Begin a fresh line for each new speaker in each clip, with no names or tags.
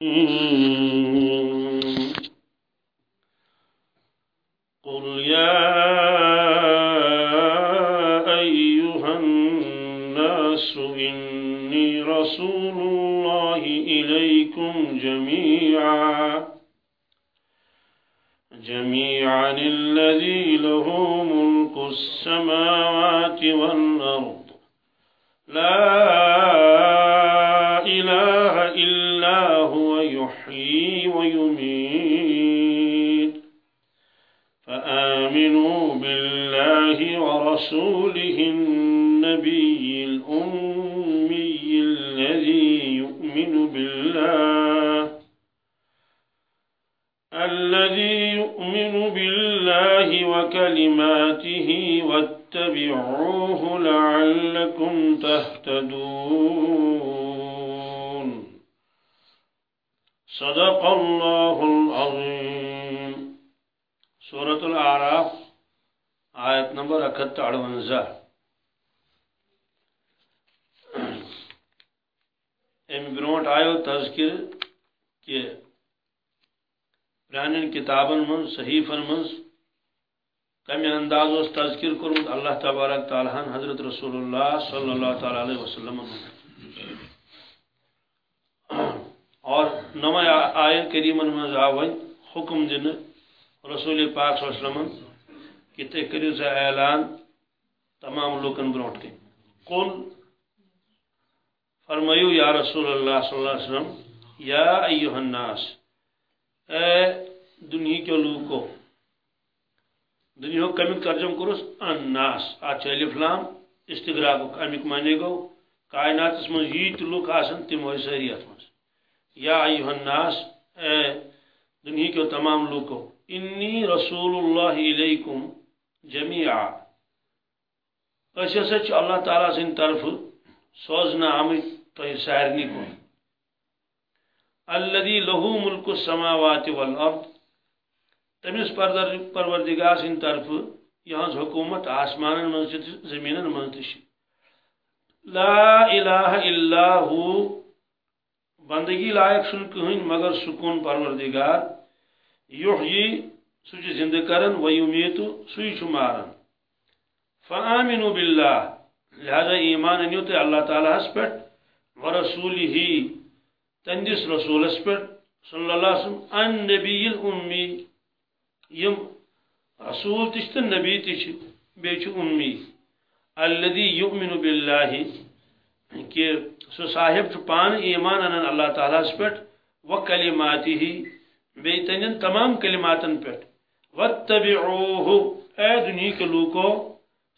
قل يا أيها الناس إني رسول الله إليكم جميعا جميعا الذي له ملك السماوات والأرض. لا ورسوله النبي الأمي الذي يؤمن بالله الذي يؤمن بالله وكلماته واتبعوه لعلكم تهتدون. صدق الله العظيم. سورة الأعراف. آية نمبر أكت أرونزا ام برونٹ آیو تذکر کہ پران کتابن من صحیفن من کمی انداز اس تذکر کورمت اللہ تبارک تعالیٰ حضرت رسول اللہ صلی اللہ تعالی علیہ وسلم اور نما آیت کریمن من آو حکم دن رسول پاک صلی اللہ علیہ وسلم کہ تھی کرو سا اعلان تمام لوکن برونٹ کے۔ قل، فرمایو یا رسول اللہ صلی اللہ علیہ وسلم، یا ایوہ الناس، اے دنیا کے لوگو دنیا کمیک ترجم کرس الناس، آج الف لام استغراق امیک معنی گو کائنات اس من ییت لوگ آسن، تم ہوئی ساری اتمس یا ایوہ الناس، اے دنیا کے تمام لوگو انی رسول اللہ علیکم جمیعا اس اچھا سے اللہ تعالیٰ سن طرف سوزنا آمد تو سارنی کو الذي له ملك السماوات والارض. تمس پروردگار سن طرف یہاں حکومت آسمان من زمین من لا الہ الا ہو. بندگی لائق سن کہن مگر سکون پروردگار. یحیی سوچ زندہ کرن و یمیتو سوی چھ مارن فآمنوا باللہ۔ لہذا ایمان انیو تے اللہ تعالیٰ اس پہ ورسولی ہی تندس رسولس پہ صلی اللہ علیہ وسلم، ان نبی الامی۔ یم رسول تش تو نبی تش بیچ امی۔ الذي یؤمن باللہ۔ کہ سو صاحب چھ پان ایمان انن، اللہ تعالیٰ اس پہ و کلماتی ہی بے تنین تمام کلماتن پہ واتبعوه. اے دنیا کے لوگو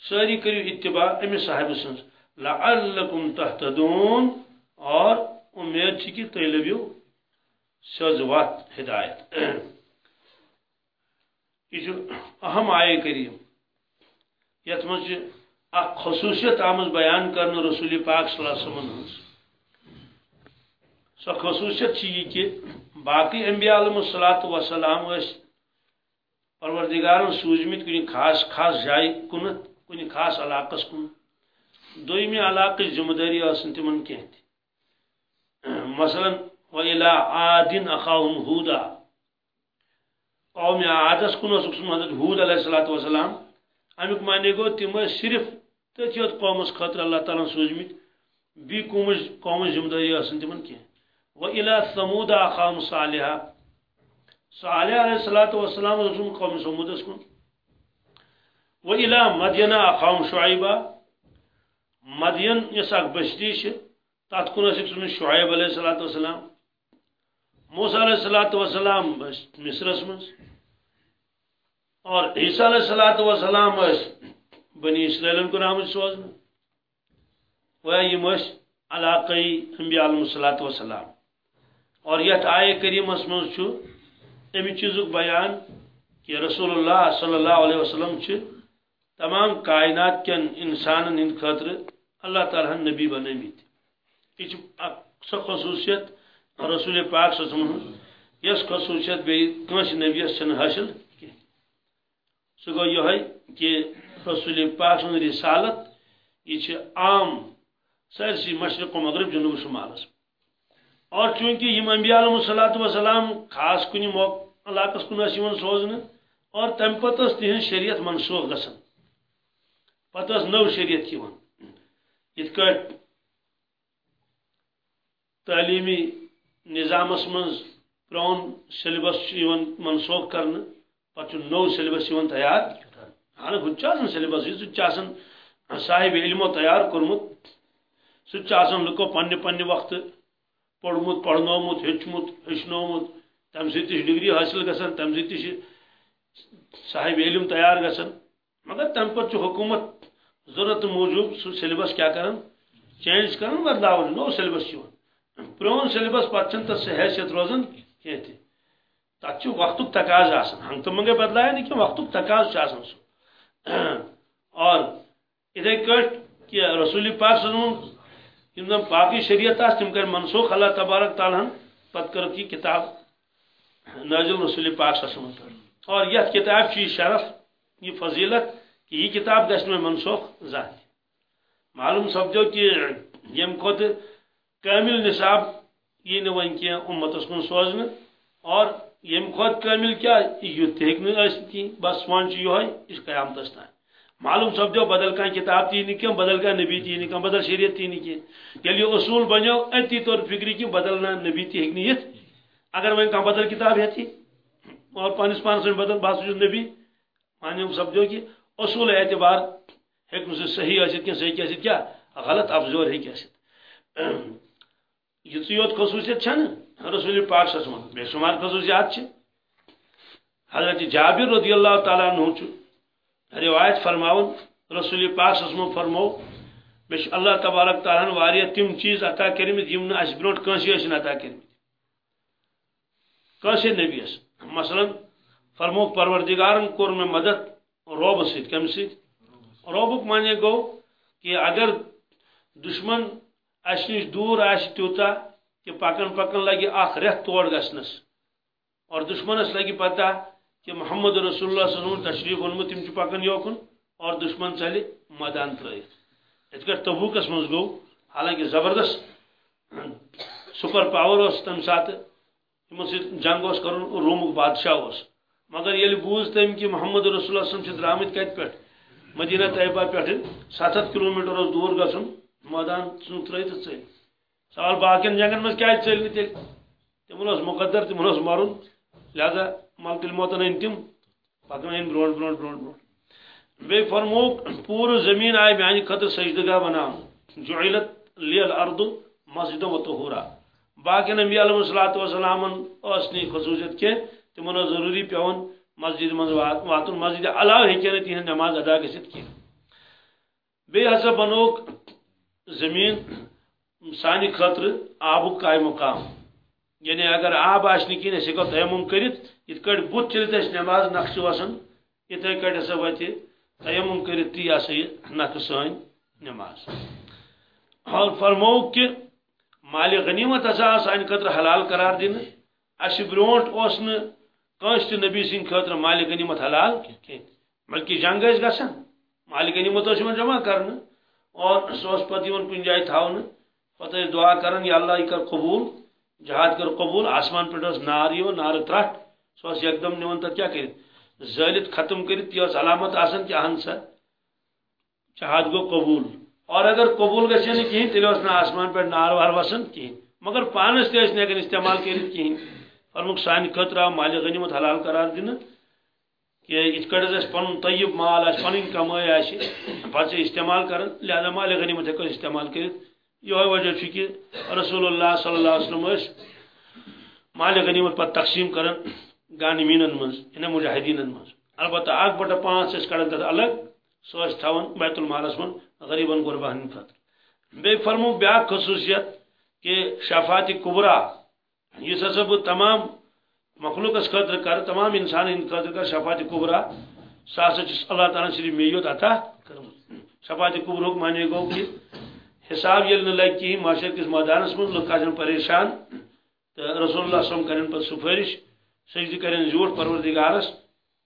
ساری کریو اتباع امی صاحب سنس لعلکم تحتدون اور امید چھ کہ تھی لبیو سز وات ہدایت. یہ اہم آئے کریم یت مز خصوصیت آمز بیان کرنے رسول پاک صلی اللہ علیہ وسلم سو خصوصیت یہ کہ باقی انبیاء علیہ الصلوۃ والسلام اس پروردگارن سوزمت کنی خاص خاص جائے کنت، کنی خاص علاقس کن دویمی علاقہ ذمہ داری آسن تمن کی مثلا، وَإِلَىٰ عَادٍ أَخَاهُمْ هُودًا قوم عادس کن اس حضرت حود علیہ الصلوۃ والسلام۔ امیک معنی گو تم صرف تتھ قومس خاطر اللہ تعالیٰ سوزمت بی قوم قوم ذمہ داری آسن تمن کی وَإِلَىٰ ثَمُودَ أَخَاهُمْ صَالِحًا۔ صالح علیہ الصلوۃ والسلام رسول قوم سمود اس کن وَإِلَىٰ مَدْيَنَ أَخَاهُمْ شُعَيْبًا مدین یس اخ بستی تات کن سن شعیب علیہ الصلوۃ والسلام۔ موسی علیہ الصلوۃ والسلام مصرس من اور عیسی علیہ الصلوۃ والسلام بنی اسرائیل کو نام سوز۔ و یم علاقی انبیاء علیہ الصلوۃ والسلام۔ اور یت آئے کریم اس من امی چیزک بیان کہ رسول اللہ صلی اللہ علیہ وسلم چھ تمام کائنات کن انسان ہند خاطر اللہ تعالیٰ نبی بنمت یہ سو خصوصیت رسول پاک صلی یس خصوصیت بیس نبیس چھ حاصل کی۔ سہ گو یہ کہ رسول پاک سن رسالت یہ عام سرسی مشرق و مغرب جنوب شمالس اور چونکہ یہ انبیاء علیہ الصلوۃ والسلام خاص کن علاقس کن سوزن، اور تم پتہ تہذ شریعت منسوخ گسن۔ پتہ نو شریعت یت تعلیمی نظامس من پرون سلیبس منسوخ کرنے پتہ نو سلیبس تیار ہاں ہن سلیبس سہ صاحب علمو تیار کورمت سہ لکو پنہ پنہ وقت پورمت پڑنومت ہچمت ہچنومت تم سی ڈگری حاصل گسان تم سی صاحب علم تیار گسان مگر تم پتہ حکومت ضرورت موجود سہ سلیبس کیا کران؟ چینج کران بدلاون نو سلیبس پرون سلیبس پتہ تس حیثیت روزان کی تک وقت تقاض آسان۔ ہنگ تو منگے بدلایا نہیں کہ وقت تقاض آسان سو اور اتھے کٹ کہ رسول پاک صلی اللہ یم زن باقی شریعت آس تم کر منسوخ اللہ تبارک تعالیٰ پت کر کی کتاب نازل رسول پاک صلی اللہ علیہ وسلم اور یہ کتاب کی شرف، یہ فضیلت کہ یہ کتاب گھس میں منسوخ ذات معلوم سپدو کہ یم کھت کامل نصاب یہ نو ون کی امتس کن سوزن اور یم کھت کامل کیا یہ تھی، بس ون یہ اس قیامتس تان معلوم سپدو بدل کان کتاب تی نی بدل کان نبی تی نی بدل شریعت تی نی یل یہ اصول بنو اتی طور فکری کی بدلنا نبی تی ہیک نیت۔ اگر وین کان بدل کتاب ہے تھی، اور پانس پانس بدل بس نبی۔ معلوم سپدو کہ اصول اعتبار ہیک نہ صحیح ٲسِتھ کینٛہہ صحیح کیٛاہ کیا؟ غلط افزور ہے ابزور ہیٚکہِ ٲسِتھ یُتُے یوت خصوٗصیت چھنہٕ رسول پاک سس منٛز بے شمار خصوٗصیات چھِ حضرت جابر رضی اللہ تعالیٰ عنہ چھُ روایت فرماون رسول پاک اسمو فرمو مش اللہ تبارک تعالیٰ واریہ تم چیز عطا کرمت یم نہ اس برونٹ کنسی ٲسۍ عطا کرمت کنسی نبی اس۔ مثلا فرمو پروردگارن کور میں مدد روب سید، کم سید۔ روبک معنی گو کہ اگر دشمن اس نش دور آس تیوتا کہ پکن پکن لگی اخ رت توڑ گسنس اور دشمنس لگی پتہ کہ محمد رسول اللہ صلی اللہ علیہ وسلم تشریف اونمت تم پکن یوکن اور دشمن چلے میدان ترائت ات کٹ تبوکس مز گو حالانکہ زبردست سپر پاور اس تم سات تمو جنگ اس کرن رومک بادشاہ اس۔ مگر یل بوز تم کہ محمد رسول اللہ صلی اللہ علیہ وسلم درامت کت پٹ مدینہ طیبہ پٹ ستھ کلومیٹر اس دور گسن میدان ژھن ترائت ژل سوال باقین جنگن مز کیا چل تیل تمن اس مقدر تمن اس مرن لہذا ملکل موتن ان تم پکن برو برو برو برو بی فرموک پور زمین آئی میانی خطر سجدگاہ بنام جعلت لی الارض مسجد و طہورا۔ باقی نبی علیہ السلام اسنی خصوصیت کے تمن ضروری پیون مسجد من واتن مسجد علاوہ ہیکن تہن نماز ادا گژھت کی۔ بی ہسا بنوک زمین، سانی خطر آبک قائم مقام۔ یعنی اگر آب آشنی کین اس تیمم کرت ات کڑ چلت نماز نقش وسن اتھے کڑ ہسا وتہ تیمم کرت تی ہسا یہ نقش سان نماز۔ اور فرمو کہ مال غنیمت ہسا سان خطر حلال قرار دین اس برونٹ اوس نہ نبی سن خطر مال غنیمت حلال کی بلکہ جنگ اس گسن، مال غنیمت اس من جمع کرنا اور سوس پتہ یون کن جائے تھاون پتہ دعا کرن، یا اللہ یہ کر قبول۔ جہاد کر قبول، آسمان پہ نار نار ترٹ سو ایک دم نون کیا کرت زلت ختم کرت یہ علامت آسان کہ اہن سا جہاد گو قبول۔ اور اگر قبول گھے نا کہین تیل نا آسمان پہ نار وار وسان کہین مگر پانس تہ نکن استعمال کرت کہین فرمک سان خطر آو مال غنیمت حلال قرار دن کہ ات کڑ پن طیب مال آس پن کمائی آس استعمال کرن لہذا مال غنیمت ہیکو استعمال کرت یہ وجہ کہ رسول اللہ صلی اللہ علیہ وسلم مال غنیمت پتہ تقسیم کرن غانمین من ان یعنی مجاہدین من البتہ اک بٹا پانچ اس کڑن تر الگ سو تھاون، بیت المالس من غریبن قربان خاطر بے فرمو بیا خصوصیت کہ شفاعت کبرا، یہ سب تمام مخلوق اس خاطر کر، تمام انسان ان خاطر کر شفاعت کبرا۔ سا اللہ تعالیٰ صرف میوت عطا کرم۔ شفاعت کبرا مانے گو کہ حساب یل نہ لگ کہیں معاشر کس میدانس من لوگ کھاجن پریشان تو رسول اللہ صلی اللہ علیہ سفارش سجدہ کرن زیوٹ پروردگارس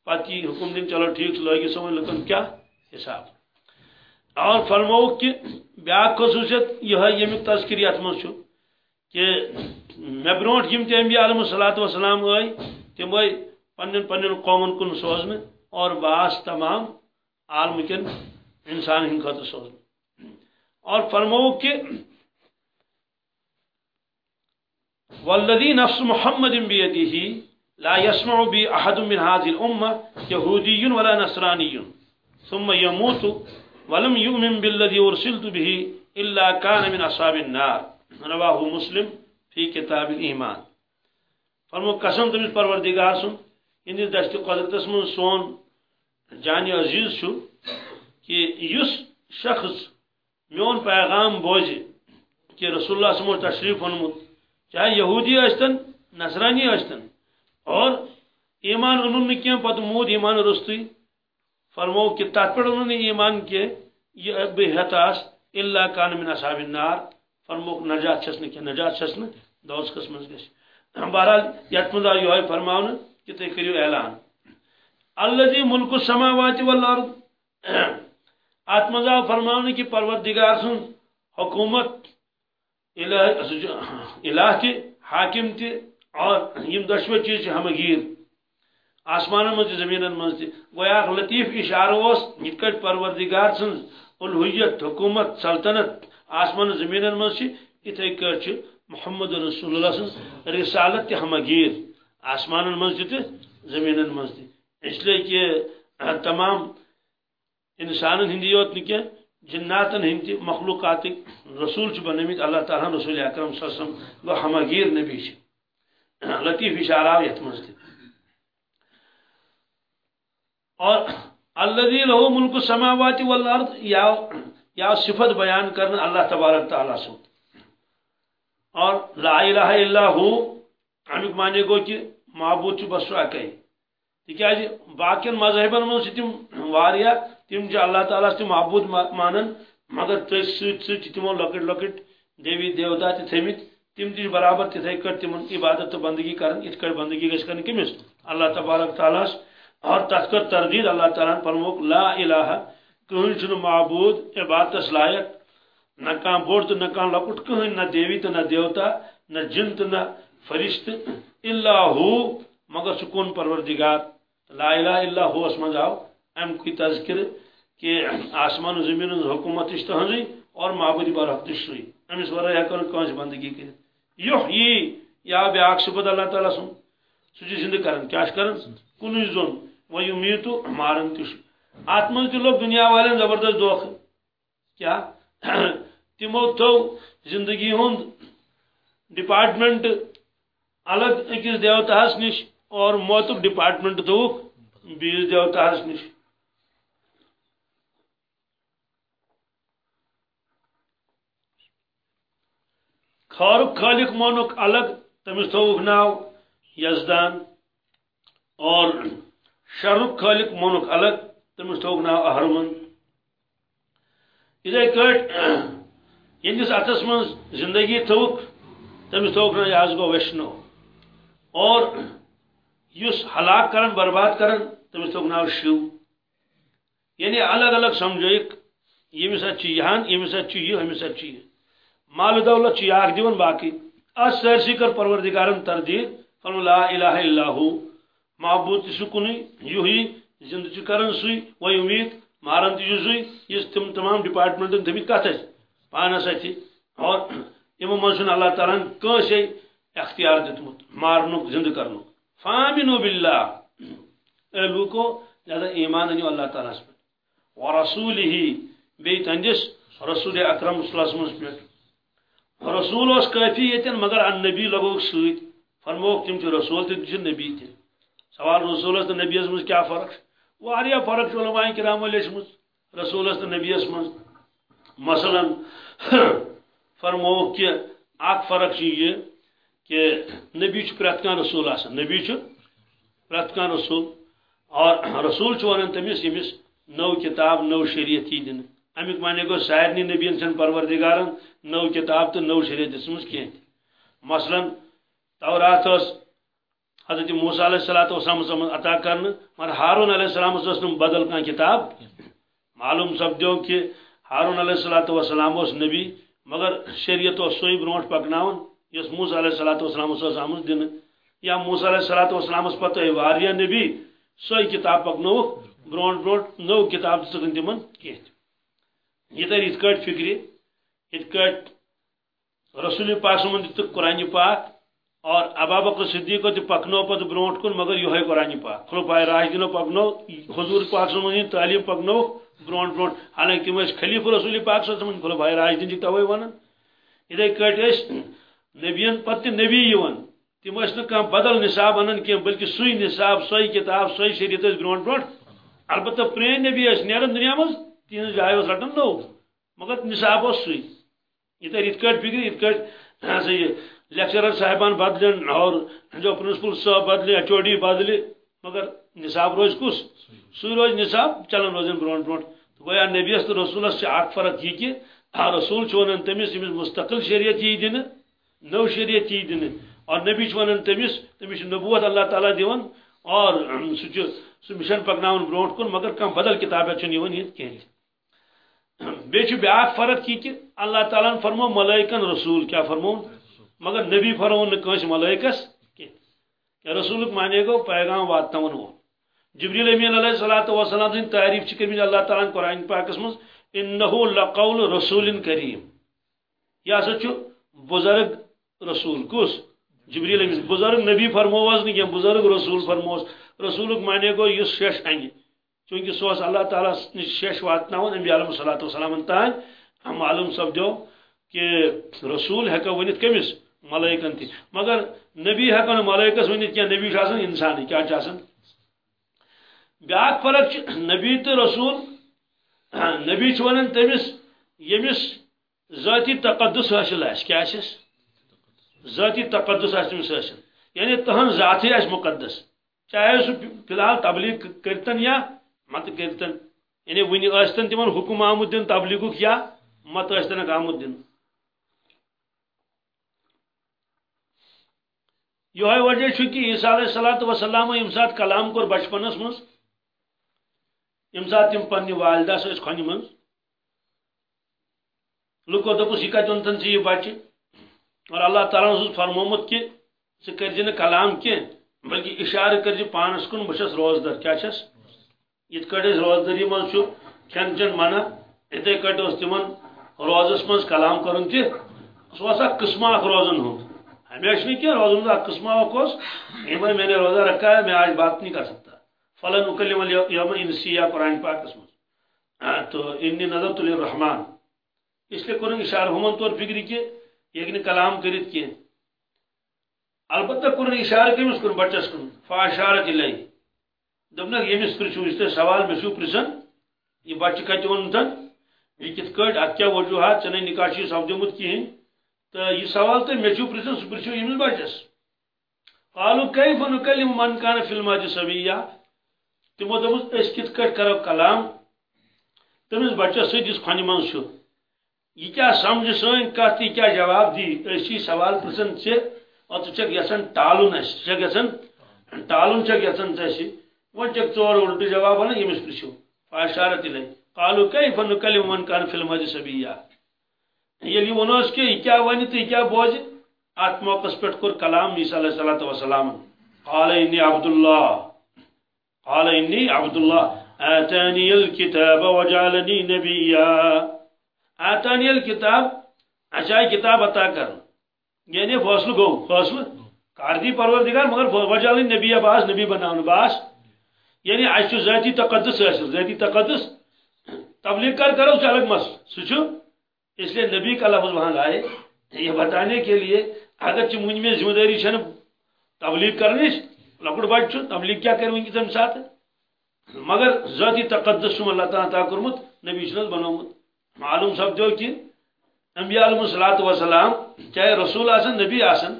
پتہ یہ حکم دن چلو ٹھیک لگی سمجھ لکن کیا حساب۔ اور فرمو کہ بیا خصوصیت یہ یمیک تذکر یت من کہ مے برونٹ یم تے انبیاء علیہ الصلوۃ والسلام آئی تم آئی پنن پنن قومن کن سوزن اور باس تمام عالم کن انسان ہند خاطر سوزن اور فرمو کہ والذی نفس محمد بیدیہ لا يسمع بي احد من هذه الامه يهودي ولا نصراني ثم يموت ولم يؤمن بالذي ارسلت به الا كان من اصحاب النار۔ رواه مسلم في كتاب الايمان فرمو قسم تمس پروردگار سن، ان دست قدرتس من سون جانی عزیز شو کہ یس شخص میون پیغام بوزی کہ رسول اللہ سمو تشریف ونمت چاہے یہودی اشتن نصرانی اشتن اور ایمان انہوں نے کیا، پتہ مود ایمان رستی فرمو کہ تات پر انہوں نے ایمان کے، یہ بے حتاس اللہ کان من اصحاب النار فرمو نجات چھسن کیا، نجات چھسن دوز قسم گش بہرحال یت مز آو یہ کہ تھی کرو اعلان۔ الذي ملک السماوات والارض ات مز آو فرماؤن کہ پروردگار سن، حکومت، الہ تہ حاکم تہ اور یم دشوے چیز ہمگیر آسمان مز زمین مز گویا لطیف اشارہ اس یہ کٹ پروردگار سن الہیت حکومت، سلطنت، آسمان زمین مز اتھے کٹ محمد رسول اللہ سن، رسالت تہ ہمگیر آسمان مز تہ زمین مز اس لیے کہ تمام انسان ہندی یوت نکہ جناتن ہند مخلوقات رسول بنمت اللہ تعالیٰ رسول اکرم صلی اللہ علیہ وسلم گو ہمگیر نبی لطیف اشارہ یت مز اور الذي له ملک السماوات والارض، یا یا صفت بیان کرنا اللہ تبارک تعالیٰ سو اور لا الہ الا ہو امیک معنی گو کہ معبود چھ بس اکی تکیاز باقین مذہبن من تم واریا تم چھ اللہ تعالیٰ تم معبود مانن، مگر تس سوت سوت تمو لکٹ لکٹ دیوی دیوتا تہ تم تہ برابر تتھے کٹ تم عبادت تو بندگی کرن ات کٹ بندگی گھس کرن کمس؟ اللہ تبارک تعالیٰ اور تک کر تردید اللہ تعالیٰ فرموک، لا الہ، کہن چھ معبود عبادت لائق، نہ کان بوڑ تو نہ کان لکٹ کہن، نہ دیوی تو نہ دیوتا، نہ جن تو نہ فرشت، الا ہو، مگر سکون پروردگار، لا الہ الا ہو اس مز آو ام کوئی تذکر کہ آسمان و زمین حکومت تہذی اور معبودی برحق تشری امس ورائے ہکن کنس بندگی کرت یحیی یا بیاکھ صفت اللہ تعالیٰ سن۔ سہ زندہ کرن، کیا کرن؟ کن زون و یمیتو مارن تش ات من تہ لوگ دنیا والن زبردست دوخ کیا؟ تمو تو زندگی ہند۔ ڈپارٹمنٹ الگ اکس دیوتاس نش اور موتک ڈپارٹمنٹ دوک بیس دیوتاس نش۔ خارق خالق مونک الگ تمس تھوک ناو، یزدان. اور شرک خالق مونک الگ تمس تھوک ناو اہرمن. اتھے کٹ یہندس اتس من زندگی تھوک تمس تھوک ناو یہ گو وشنو اور یس ہلاک کرن، برباد کرن تمس تھوک ناو شیو. یعنی الگ الگ سمجھوک یمس ات یہان یمس ات یہ یمس ات یہ مال دولت چی یاگ دیون باقی. اس سرسی کر پروردگارن تردید فرم لا الہ الا ہو معبود سکنی یہی زند چھ کرن سوی و امید، مارن تہ سوی اس تم تمام ڈپارٹمنٹن تھمت کت پانس اتھی اور یمو من اللہ تعالیٰ کنسے اختیار دتمت مارنک زند کرنک فامنو باللہ. اے لوکو لہذا ایمان انیو اللہ تعالیٰ پہ ورسولہ بی تندس رسول اکرم صلی اللہ علیہ وسلم رسول اس کافی یتن، مگر ان نبی لگوک سوت فرموک تم چھ رسول تہ نبی تہ سوال رسول اس نبی اس مز کیا فرق؟ واریا فرق چھ علماء کرام علیہ لیشمز رسول اس نبی اس مز. مثلا، فرموک کہ اک فرق چھ یہ کہ نبی چھ پرت کان رسول آسان نبی چھ پرت کان رسول. اور رسول چھ ونن تمس یمس نو کتاب، نو شریعت دین امیک معنی گو سارنی نبیین سن پروردگارن نو کتاب تو نو شریعت دسمز کی مثلا تورات اس حضرت موسیٰ علیہ السلام عطا کرن مگر ہارون علیہ السلام اس بدل کان کتاب۔ معلوم سپدو کہ ہارون علیہ السلام اس نبی، مگر شریعت اس سوئی برونٹ پکناون، یس موسیٰ علیہ الصلوۃ والسلام اس آمز دن۔ یا موسیٰ علیہ الصلوۃ والسلام اس پتہ واریاہ نبی سوی کتاب پکنو برونٹ برونٹ نو کتاب سکن تمن کیت یہ تر ات کٹ ات کٹ رسول پاک سمن دت قرآن پاک اور ابا بکر صدیق تہ پکنو پت برونٹ کن مگر یہ قرآن پاک۔ خلفائے راشدینو پکنو، حضور پاک سمن تعلیم پکنو برونٹ برونٹ حالانکہ تم خلیف رسول پاک صلی اللہ علیہ وسلم خلفائے راشدین توے ونن۔ اتھے کٹ نبین پتہ نبی یون۔ تم نا بدل نصاب انان کی بلکہ سی نصاب سی کتاب سی شریعت برو برو البتہ پرین نبی نیران دنیا مز تہذ جائے رٹان نو. مگر نصاب سی یہ تر ات فکر ات سا یہ لیکچرر صاحبان بدلن اور جو پرنسپل صاحب بدلے ایچ او ڈی بدلے. مگر نصاب روز کس؟ سی روز نصاب چلان روزن برو برو گویا نبیس تو رسولس سے اخ فرق یہ کہ رسول ونان تمس مستقل شریعت یہ دن، نو شریعت یہ دن. اور نبی ونان تمس تمس نبوت اللہ تعالیٰ دون اور سہ مشن پکن برو کن، مگر کم بدل کتاب یہ کہیں بیچ بیاکھ فرق کی کہ اللہ تعالیٰ فرمو ملائکن رسول، کیا فرمو مگر نبی فرمو نس ملائکس کی رسول مانے گو پیغام وات وہ جبریل امین علیہ صلاۃ وسلام سن تعریف کرم اللہ تعالیٰ قرآن پاکس مز انہو لقول رسول کریم۔ یہ ہسا بزرگ رسول کس جبریل امین، بزرگ نبی فرموس نہیں بزرگ رسول فرموس رسول مانے گو یہ شش انگہ چونکہ سو اللہ تعالیٰ نش شش واتن امبی علیہ صلاۃ وسلام تان ہم معلوم سپدو کہ رسول ہیکو ونت کمس ملائکن تھی۔ مگر نبی ہیکو ملائکس ونت کیا؟ نبی انسان کیا بیاکھ فرق نبی تو رسول، نبی ونان تمس یمس ذاتی تقدس حاصل آس کیا ذاتی تقدس آس تمس حاصل یعنی تہن ذاتی آس مقدس۔ چاہے سہ فی الحال تبلیغ کرتن یا مت کرتن یعنی ون ثن تمن حکم آمد دن تبلیغ یا مت ثنک آمد دن۔ یہ وجہ کہ عیسیٰ علیہ صلاحت وسلام یم سات کلام کور بچپنس مز یم سات تم پنہ والدہ س کھن من لکو دپس یہ کتن تن ثی بچہ اور اللہ تعالیٰ فرمومت کہ ثہ کر کلام کی بلکہ اشارہ کر پانس کن بس روزدر کیا چھس۔ ات کٹ روزدری من کھین چین منع اتھے کٹ تمن روزس من کلام کرن تہ سہ سا قسمہ اخ روزن ہند ہمیشہ نہیں کیا روزن اخ قسمہ اخ میں نے روزہ رکھا ہے، میں آج بات نہیں کر سکتا۔ فلاں اکلم یوم انسیا قرآن پاک قسم۔ تو انی نظر تل الرحمان اس لیے کرن اشارہ ہمن طور فکر کہ یہ کلام کرت کی۔ البتہ کن اشارہ کمس کن بچس کن فاشارت الی دپنک یمس پرچو اس سوال مشو پرسن یہ بچہ کت ونتن یہ کت کٹ ات کیا وجوہات ژے نکاشی سپدمت کہین تو یہ سوال تو مچو پرسن سہ پرچو یمس بچس قالوا كيف نكلم من كان في الماضي صبيا تمو دپس اس کت کٹ کرو کلام۔ تمس بچس ست اس کھن من چھ یہ کیا سمجھ سن کت یہ کیا جواب دی۔ اسی سوال پرسن ژے اور ٹالن چھک یسن ٹالن اس چھک یسن ٹالن چھک یسن ژے وہ چھک ژور الٹ جواب ون یمس پرچو فاشارت الی قالوا كيف نكلم من كان في الماضي صبيا یلی ونوس کہ یہ کیا ونی تو یہ کیا بوز ات موقع پہ کور کلام عیسی علیہ الصلوۃ والسلام۔ قال انی عبد الله قال انی عبد الله آتانی الكتاب وجعلنی نبیا آتانی الكتاب اچھا کتاب عطا کر۔ یعنی فاصل گو فاصل کاردی پروردگار، مگر وجال نبی باس نبی بناون باس یعنی اس ذاتی تقدس حاصل ذاتی تقدس۔ تبلیغ کر کرو سے الگ مس۔ سوچو اس لیے نبی کا لفظ وہاں لائے یہ بتانے کے لیے اگر چھ میں ذمہ داری چھن، تبلیغ کرنے لکڑ بچ تبلیغ کیا کریں گے تم ساتھ؟ مگر ذاتی تقدس اللہ تعالیٰ تا کرمت، نبی چھن بنومت۔ معلوم سپدو کہ انبیاء علیہ الصلوۃ والسلام، چاہے رسول آسن، نبی آسن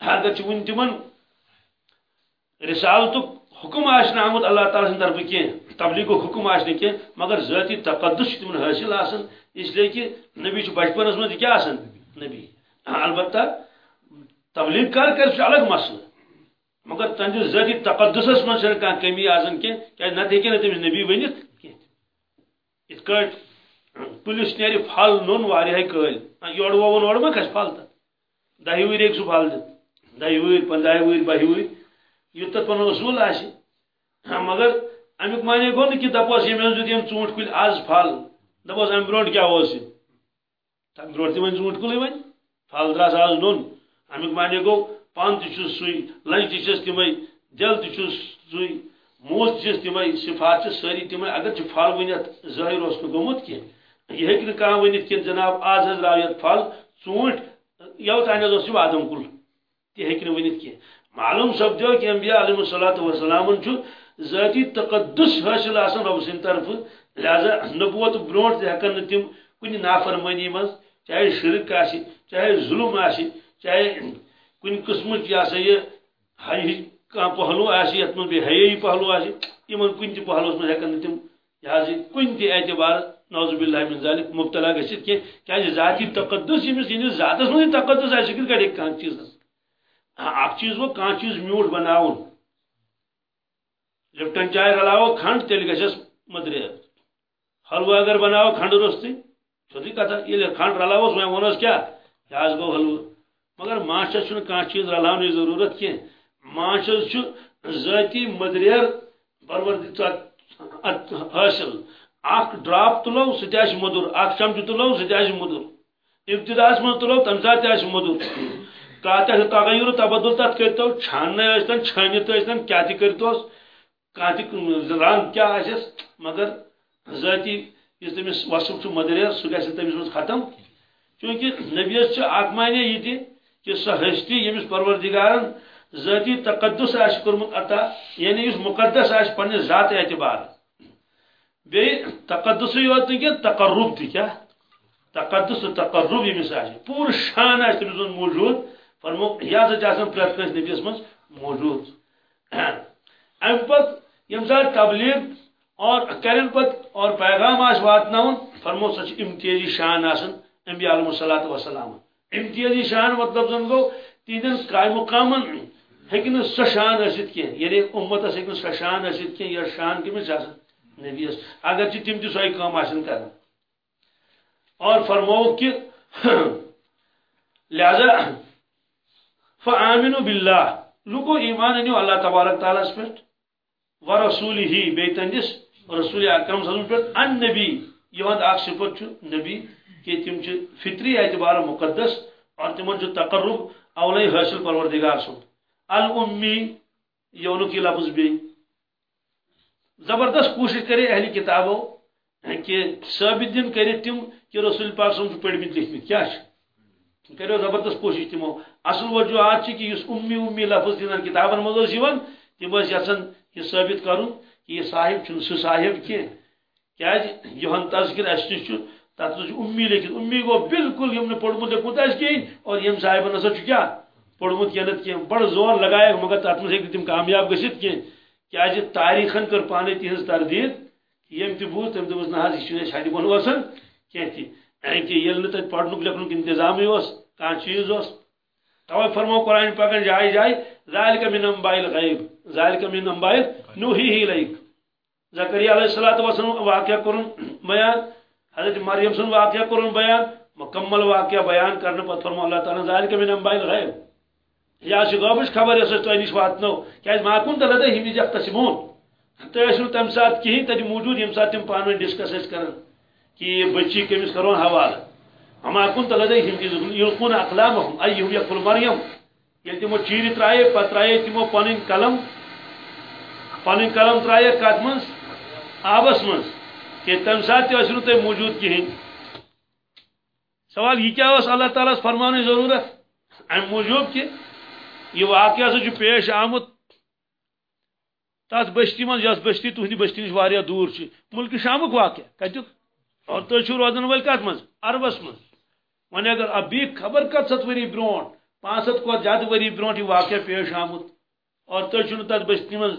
اگر ون تمن رسالت حکم آشن آمد اللہ تعالیٰ سن طرف کی تبلیغ کو حکم آشن کی مگر ذاتی تقدس تمن حاصل آسن، اس لیے کہ نبی بچپنس من کیا آسن، نبی۔ ہاں، البتہ تبلیغ کر کر الگ مسئلہ مگر تہذ ذاتی تقدسس من کمی آسان کی نت ہیکہ تمس نبی ونت کی پولیس نیرِ پھل نوٚن واریاہے کٲلۍ ہاں، یورٕ ووٚن اورٕ ما کھسہِ پھل تہٕ دہی وری سہ پھل دت دہی وری پندہ وری بہہ وری یوت تک پن اصول آسہ ہاں، مگر امیک معنی گو نا کہ دپوس یم دیت یم ژوٗنٛٹھۍ کُلۍ آز پھل دپوس امہِ برونٛٹھ کیٛاہ اوس یہِ تمہِ برونٛٹھ تہِ وۄنۍ ژوٗنٛٹھۍ کُلٕے وۄنۍ پھل دراس آز نوٚن. امیک معنی گو پن تہِ چھُس سُے لنج تہِ چھس دل تہِ چھُس سُے موز تہِ چھس صفات چھِ سٲری اگر چھِ پھل ؤنِتھ ظٲہر اوس نہٕ گوٚمُت کینٛہہ یہِ ہیٚکہِ نہٕ کانٛہہ ؤنِتھ کہِ جناب آز حظ درٛاو یتھ پھل ژوٗنٛٹھۍ یوتانۍ حظ اوس یہِ وادم کُل تہِ ہیٚکہِ نہٕ ؤنِتھ کینٛہہ معلوم سپدیو کہ انبیاء علیہ الصلوۃ والسلام چھُ ذاتی تقدس حاصل آسان رب سٕنٛدِ طرفہٕ لہذا نبوت برونٛٹھ تہِ ہٮ۪کن نہٕ تِم کُنہِ نافرمٲنی چاہے شرک آسہِ چاہے ظلم آسہِ چاہے کُنہِ قٕسمٕچ یہ ہسا یہِ ہَیہِ پہلو آسہِ یَتھ منٛز بیٚیہِ حیٲیی پہلو آسہِ یِمن کُنہِ تہِ پہلوس منٛز ہٮ۪کن نہٕ تِم یہِ حظ اعتبار نوزب اللہ من ذالک، مبتلا گٔژھِتھ کینٛہہ کیٛازِ ذاتی تقدس ییٚمِس یِہنٛدِس ذاتس منٛز تقدس آسہِ کِتھ کٲٹھۍ ہیٚکہِ کانٛہہ چیٖزس اکھ چیٖز گوٚو کانٛہہ چیٖز میوٗٹھ بناوُن لپٹن چائے رلاو کھنڈ تیل گھس مدر حلوہ اگر بناو کھنڈ روستی چھوٹی کتھا یہ کھنڈ رلاوس وی ونس کیا؟ یہ گو حلوہ۔ مگر ماچھس چھ کھانا چیز رلاونی ضرورت کی ماچھس چھ ذاتی مدریر پروردی حاصل۔ اخ ڈراپ تلو سہ مدر اخ چمچہ تلو سہ مدر ابتداس من تلو تم سات مدر کات تغیر تبدل تر کرتو چھاننے چھانت کیا تہ کرتوس کانٛہہ رنگ کیا آسس مگر ذاتی اس تمس وصف مدریر سہ گھس تمس من ختم۔ چونکہ نبیس اخ معنی یہ تہ کہ سہ ہستی یمس پروردگارن ذاتی تقدس آس کورمت عطا یعنی اس مقدس آس پنہ ذات اعتبار۔ بی تقدس یوت کہ تقرب تہ کیا؟ تقدس تقرب یمس آس پور شان آس تمس موجود۔ فرمو یہ ہسا پرت کنس نبیس من موجود۔ ام پت یم سات تبلیغ اور کرن پت اور پیغام آس واتناون فرمو سچ امتیازی شان آسن، انبیاء علیہ الصلوۃ والسلام۔ امتیازی شان مطلب زن گو تہندین قائم مقامن ہیکہ سہ شان ٲسِتھ کینٛہہ یعنی امتس ہیکہ سہ شان ٲسِتھ کینٛہہ یہ شان کٔمِس چھِ آسان نبیس اگر چھ تم تہِ سۄے کٲم آسن کران اور فرمووُکھ کہ لہذا فآمنوا باللہ لوگو ایمان انیو اللہ تبارک تعالیٰ پہ و رسولی ہی بی رسول اکرم صلی اللہ علیہ وسلم ان نبی، یہ اخ صفت نبی کہ تم فطری اعتبار مقدس اور تمن تقرب اولے حاصل پروردگار سن. الامی یونو کی لفظ بھی. زبردست کوشش کرے اہل کتابوں کہ ثابت دن کرے تم کہ رسول پاک صلی اللہ علیہ وسلم لکھمت کیا کرو زبردست کوشش تمو اصل وجوہات کہ اس امی امی لفظ دن کتابن مز تم یسن یہ ثابت کرن کہ یہ صاحب چھ سہ صاحب کی جی؟ یہ تذکر اس نش تر امی لکھت امی گو بالکل یم پوڑمت لیکمت آس کہیں اور یم صاحب نسا کیا پوڑمت ینت کی بڑ زور لگائے مگر تر مز تم کامیاب گھت کی. کیا جی؟ تاریخن کر پانے تہذ تردید. یم تہ بوز تم دس نا یہ ہڑِ بن وسان کی کہ یل نا تت پڑھن لکھن انتظام کان چیز اس توے فرمو قرآن پاکن جائے جائے ذالک من انبائل غیب ذالک من انبائل نوحی ہی لیک زکریہ علیہ السلام واقعہ کرن بیان، حضرت مریم سن واقعہ کرن بیان، مکمل واقعہ بیان کرنے پر فرمو اللہ تعالیٰ ذالک من انبائل غیب یا چھ غوبش خبر یس تو نش واتنو کیاز ما کن تل دے ہمی یقتسمون۔ تو اسو تم سات کی تہ موجود یم سات تم پانو ڈسکس اس کرن۔ کہ یہ بچی کمس کرون حوالہ اما كنت لديهم اذ يلقون اقلامهم ايهم يقول مريم يل تمو چیری ترائے، پترائے تمو پنن قلم پنن قلم ترائے کت من آبس من کہ تم سات تہ تے موجود کہین سوال یہ کیا اس اللہ تعالیٰ فرمانے ضرورت ام موجود کہ یہ واقعہ سے جو پیش آمت تس بستی من یس بستی تہندی بستی نش واریاہ دور ملک شامک واقعہ کتک اور تھی روزن ول کت من عربس من ون اگر ابھی خبر کت ست وری برونٹ پانچ ہتھ کھت زیادہ وری برونٹ یہ واقعہ پیش آمت اور تھی تر بستی من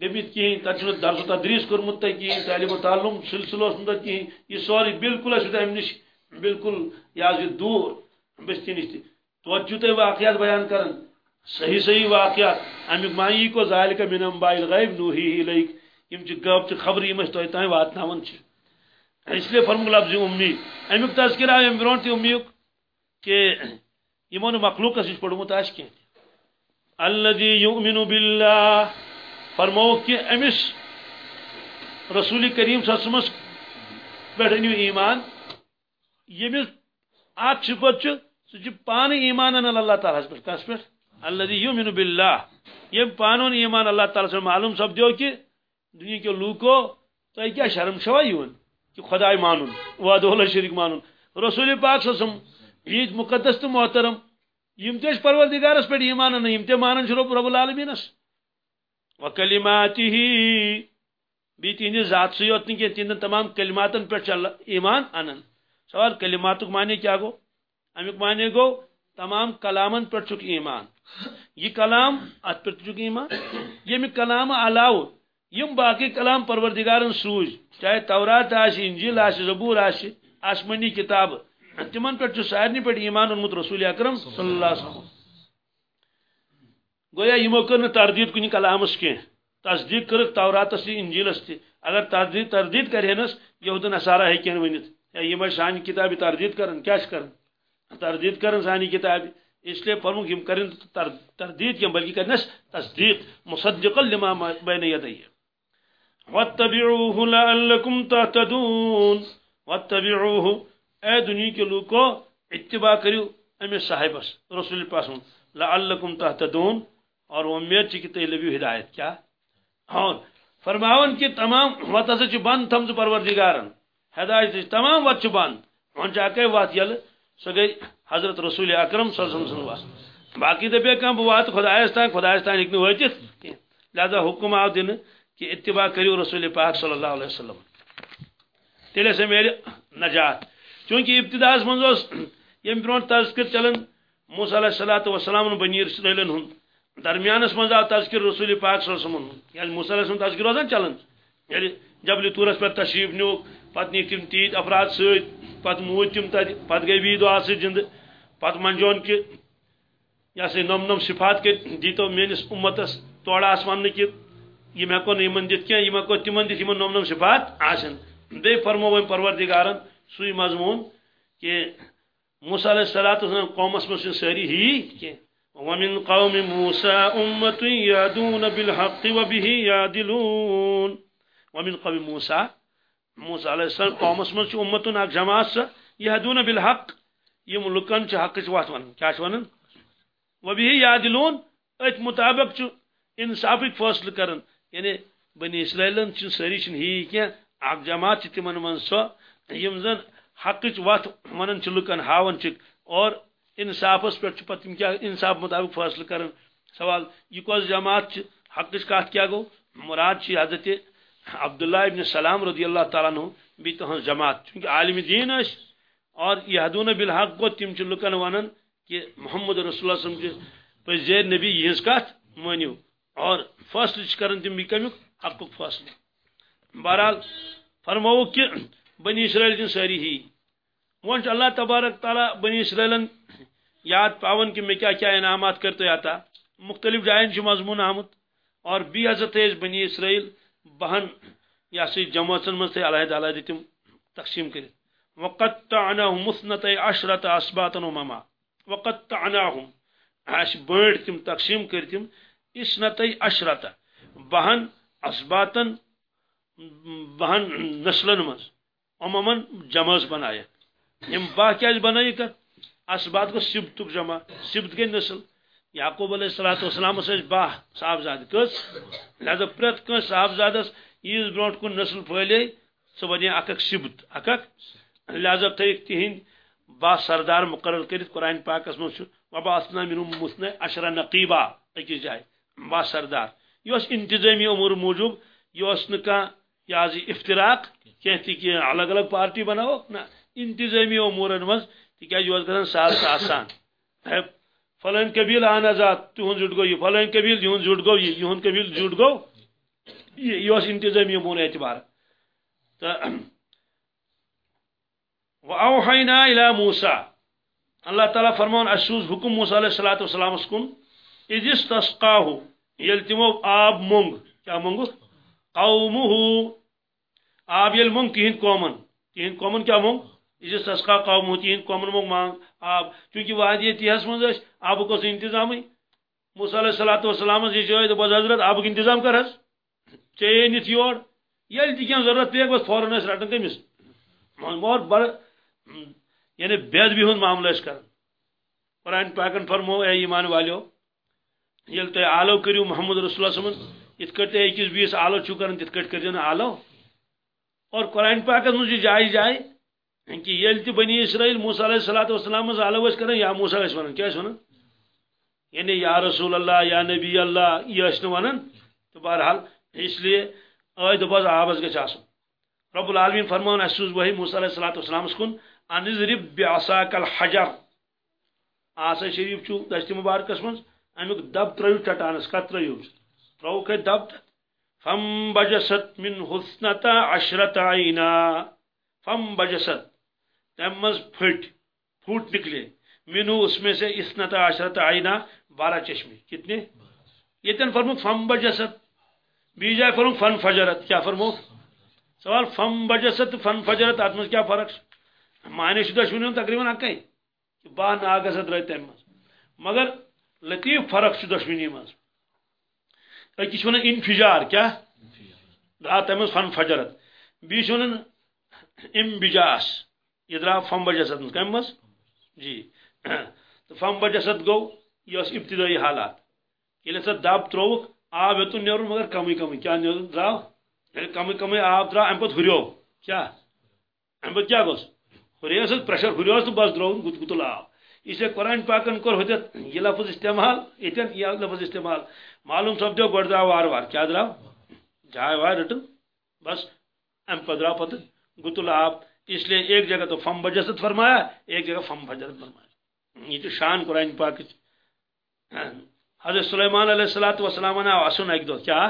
گمت کہین تر درس و تدریس کورمت تہ کہین تعلیم و تعلم سلسلہ تر کہین یہ سوری بالکل ام نش، بالکل یہ دور بستی نش توتہ تھی واقعات بیان کرن۔ صحیح صحیح واقعات۔ امیک معنی کو ذالک من انباء الغیب نوحی الیک۔ یم چھ غب چھ خبر یم تہ تہ واتناون چھ اس لیے فرمو لفظ امی امیک تذکرہ ام برونٹ تہ امیک، کہ یمو نہ مخلوقس نش پڑمت آس کی الذي يؤمن بالله فرمو کہ امس رسول کریم صلی اللہ علیہ وسلم پہ انیو ایمان یمس اک صفت سہ پان ایمان ان اللہ تعالیٰ پہ کس پہ الذي يؤمن بالله یم پانون ایمان اللہ تعالیٰ سے معلوم سپدیو کہ دنیا کے لوکو تو کیا شرم شوا یون کہ خدای مانن وعد اللہ شریک مانن رسول پاک صلی وسلم، عید مقدس تو محترم، یم تیش پروردگارس پہ ایمان یم تے مانن رب رب العالمینس وکلماته بی تہند ذات سے یوت نہیں تہند تمام کلماتن پہ چل ایمان انن سوال کلماتک معنی کیا گو؟ امیک معنی گو تمام کلامن پہ چک ایمان۔ یہ کلام ات پہ چک ایمان۔ یہ کلام علاوہ یم باقی کلام پروردگارن سوز چاہے تورات آشی، انجیل آشی، زبور آشی، آسمانی کتاب۔ تمن پہ سارے پہ ایمان اونمت رسول اکرم صلی اللہ علیہ وسلم۔ گویا یمو کر تردید کن کلامس کی تصدیق کر توراتس تھی انجیلس تھی اگر تردید تردید کرہنس یہود نصارہ ہیکن ونت یا یہ سانی کتاب تردید کرن، کیا کرن تردید کرن سانی کتاب اس لیے فرمو یم کرن تردید کیم بلکہ کرنس تصدیق، مصدقا لما بین یدیہ۔ واتبعوه لعلكم تهتدون. واتبعوه. اے دنیا کے لوگو اتباع کریو امس صاحبس رسول پاس لعلکم تهتدون. اور امید چھ کہ تہ لبیو ہدایت، کیا؟ اور فرماون کہ تمام وت ہسا چھ بند تھمز پروردگارن. ہدایت تمام وت چھ بند. ون چھ وات یل سو گئی حضرت رسول اکرم صلی اللہ علیہ وسلم باقی دبے کم وات خدایس تان خدایس تان ہیکہ واتت لہذا حکم آو دن کہ اتباع کریو رسول پاک صلی اللہ علیہ وسلم۔ تیلے سے میرے نجات۔ چونکہ ابتدا من یم برو تذکر چلان موسیٰ علیہ الصلوۃ والسلام بنی اسرائیلن ہن۔ درمیانس من آو تذکر رسول پاک صلی اللہ علیہ وسلم یعنی موسیٰ علیہ السلام تذکر روزان چلان یعنی جبل تورس پر تشریف نیوک پتہ نی تم تیت افراد ست پتہ موت تم تت پتہ گئی بھی دعا ست جند پتہ منجون کہ یہ سا نم نم صفات کے دیتو میس امتس توڑا آسمان کہ یہ ہیکو نمن دت کی یہ ہیکو تمن دت نم نم صفات آسن۔ بی فرمو وم پروردگارن سوی مضمون کہ موسیٰ علیہ السلام قومس من ساری ہی کہ ومن قوم موسى أمة يهدون بالحق وبه يعدلون۔ ومن قوم موسى موسى عليه السلام قوم اسمه أمة اك جماعة يهدون بالحق۔ يم لکن چھ حق چھ وات ونن۔ کیا چھ ونن؟ وبه يعدلون۔ ات مطابق چھ انصافک فیصلہ کرن۔ یعنی بنی اسرائیلن چھ سری چھ ہی کیا اک جماعت چھ تمن من سو، یم زن حق چھ وات ونن چھ لکن ہاون چھ اور انصافس پہ پتہ کیا، انصاف مطابق فیصلہ کرن۔ سوال، یہ کس جماعت حق کت کیا گو؟ مراد چی حضرت عبداللہ ابن سلام رضی اللہ تعالیٰ عنہ بی تہن جماعت، چونکہ عالم دین اس اور یہ حدون بالحق گو تم چھ لکن ونن کہ محمد رسول اللہ صلی اللہ علیہ وسلم پہ زیر نبی یہ کت مانیو۔ اور فیصلہ کرن تم بھی کمیک حق فیصلہ بہرحال فرمو کہ بنی اسرائیل جن ساری ہی۔ ون اللہ تبارک تعالیٰ بنی اسرائیلن یاد پاون کہ میں کیا کیا انعامات کرتے آتا۔ مختلف جائن سے مضمون آمد۔ اور بی حضرت بنی اسرائیل بہن یا سی جماعتن من سے علیحدہ علیحدہ تم تقسیم کریں وقطعناهم مثنت عشرت اسباتا ومما وقطعناهم اش بڑ تم تقسیم کرتم اسنت عشرت بہن اسباتن، بہن نسلن مز اممن جماز بنایا یم باہ کیا بنائی کر، اسبات کو سبتک جمع، سبت گئی نسل۔ یعقوب علیہ الصلوۃ والسلام اس باہ صاحبزاد کس، لہذا پرت کن صاحبزادس عیز برونٹ کن نسل پھلے سہ بنے اک اک سبت اک اک لہذا تھیک تہند با سردار مقرر کرت قرآن پاکس مجھ وبا اسنا من مسن اشرا نقیبا اکس جائے۔ با سردار یہ انتظامی امور موجود یہ نہ یہ افتراق کہ الگ الگ پارٹی بناو نہ انتظامی امورن مز تکیاز یہ سہل تو آسان. فلان قبیل اہن حض تہد جٹ گو یہ فلان قبیل یہ جٹ گو یہ یہ قبیل جٹ گو. یہ انتظامی امور اعتبار. تو، وأوحينا إلى موسى. الله تعالى فرمان أسوز حكم موسى عليه الصلاة والسلام اسكن إذ استسقاه. يلتمو آب مونگ. کیا مونگ؟ قومه. آب يل مونگ كهن قومن كهن قومن کیا مونگ؟ یہ سسکا قوم ہوتی ہیں قومن مو مانگ. آب. چونکہ وادی تیہس من آب کو انتظام موسیٰ علیہ السلام یہ جائے دس حضرت آب انتظام کر حس چین نیت یور یل تہ ضرورت پیک بس فوراً رٹان تمس اور بڑ یعنی بید ہند معاملہ کر قرآن پاکن فرمو اے ایمان والو یل تہ آلو کرو محمد رسول اللہ صلی اللہ علیہ وسلم ات کٹ تہ اکس بیس آلو چھو کرن تت کٹ کر آلو۔ اور قرآن پاکس مجھ جائے جائے کہ یل تہ بنی اسرائیل موسیٰ علیہ الصلوۃ والسلام مز آلو اس کرن یا موسیٰ اس ونن کیا ونن یعنی یا رسول اللہ، یا نبی اللہ یہ اس ونن تو بہرحال، اس لیے آئے دباز آبس گچھ آسن رب العالمین فرمان اسوز وحی موسیٰ علیہ الصلوۃ والسلام کن انذرب بعصاك الحجر۔ آسا شریف چھو دست مبارکس من امیک دب ترو چٹانس کت ترو ترو کہ دب۔ فم بجست من حسنتا عشرت عینا۔ فم بجست۔ تم مز پھٹ، پھوٹ نکلے۔ منو اس میں سے اسنتا عشرت عینا۔ بارہ چشمے۔ کتنے؟ یہ فرمو فم بجست۔ بی جائے فرمو فن فجرت۔ کیا فرمو؟ سوال فم بجست، فن فجرت ات کیا فرق؟ معنی شدہ شنو تقریباً اکے باہ ناگ ہسا درائے تم۔ مگر لطیف فرق دشمنی مز اکس ون انفجار کیا درا تم فن فجرت۔ بیس ون ام بجاس یہ درا فم بجسد مز کم مز جی۔ تو فم بجسد گو یہ ابتدائی حالات۔ یل سا دب تروک آب یوتن نیرن مگر کمی کمی کیا درو کمی کمی آب درا ام ہریو۔ کیا ام پتہ کیا گوس ہریس پریشر ہریوس تو بس درو گت گتل آب۔ اس لیے قرآن پاکن کور ہوتے یہ لفظ استعمال، اتن یہ لفظ استعمال۔ معلوم سپدو گۄڈٕ درٛاو وار وار، کیا درٛاو جاے واے رٹن، بس ام پتہٕ درٛاو پتہٕ گتل آب اس لیے ایک جگہ تو فم بجست فرمایا، ایک جگہ فم بجست فرمایا۔ یہ تو شان قرآن پاک حضرت سلیمان علیہ السلات وسلام آو اسن اک دۄہ کیا؟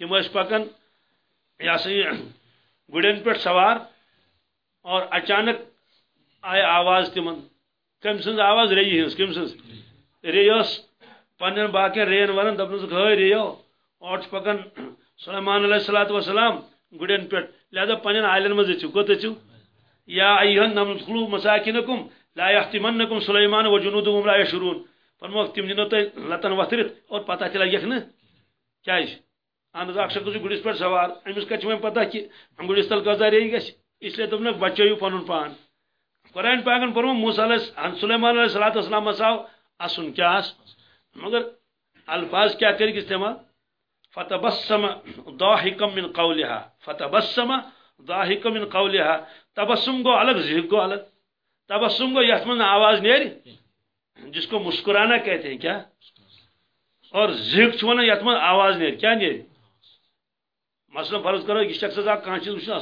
تم ٲسۍ پکان یہ سا یہ گُرٮ۪ن پٮ۪ٹھ سوار اور اچانک آئے آواز تمن کم سن آواز ری ہز کم سن ری پن باقی رین ون دپن ہائی ریو اور پکان سلیمان علیہ السلات وسلام گڑین پہ لہذا پن عالین مز اچو کوت اچو یا ایہن نمخلو مساکنکم لا یحتمنکم سلیمان و جنودهم لا یشرون۔ فرمو تم دینو تہ لتن وترت اور پتہ چلا یک نا کیا اہن اخ شخص گڑس پہ سوار۔ امس کچھ وۄنۍ پتہ کہ گڑس تل کزا ری گژھِ اس لیے دوٚپنکھ بچٲیِو پنُن پان۔ قرآن پاکن پرو موسیٰ علیہ سلیمان علیہ الصلوۃ والسلام مساو اسن کیا اس مگر الفاظ کیا کر استعمال؟ فتبسم ضاحكا من قولها فتبسم ضاحكا من قولها تبسم گو الگ ذہن گو الگ۔ تبسم گو یتمن آواز نیر جس کو مسکرانا کہتے ہیں کیا؟ اور ذہن چھونا یتمن آواز نیر کیا نیر مثلا فرض کرو، یہ شخص آپ کہاں چیز وچھنا